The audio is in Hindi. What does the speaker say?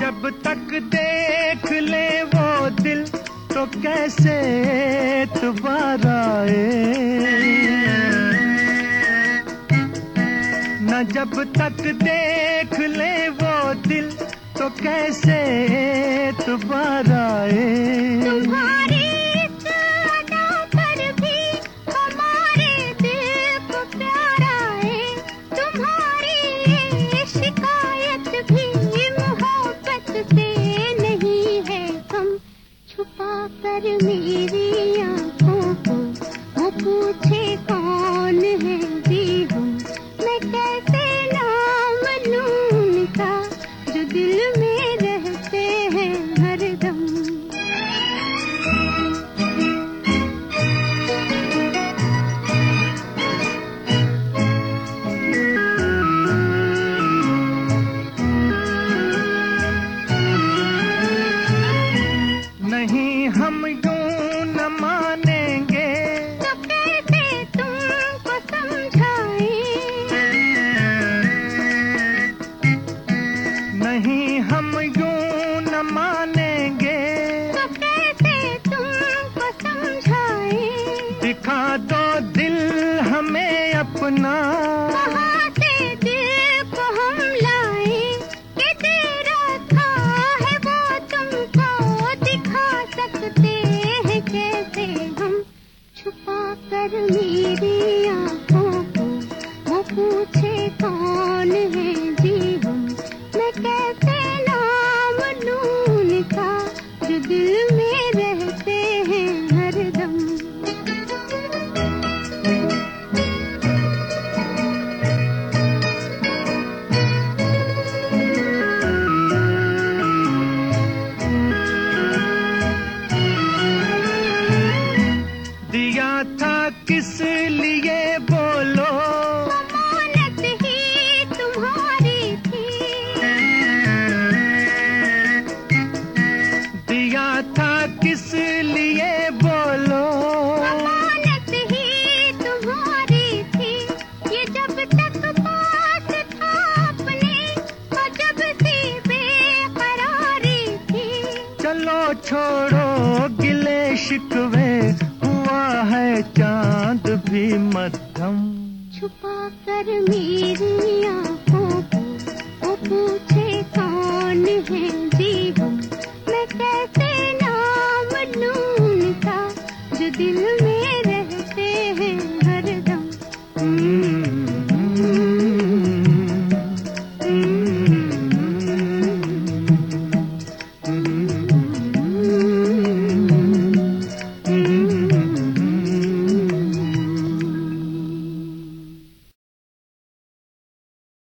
जब तक देख ले वो दिल तो कैसे आए? न जब तक देख ले वो दिल तो कैसे तुम्हारी कर मेरी आँखों को पूछे कौन है भी हम मैं कैसे मानेंगे। तो कैसे तुमको समझाए? दिखा दो दिल हमें अपना। से दिल को हम लाए। कि है वो तुमको दिखा सकते हैं कैसे हम? छुपा कर मेरी आँखों को वो पूछे कौन है? चलो छोड़ो, गिले शिकवे, हुआ है चाँद भी मध्यम। छुपा कर मेरी आँखों को, वो पूछे कौन है जी हम मैं कैसे नाम लूँ जो दिल में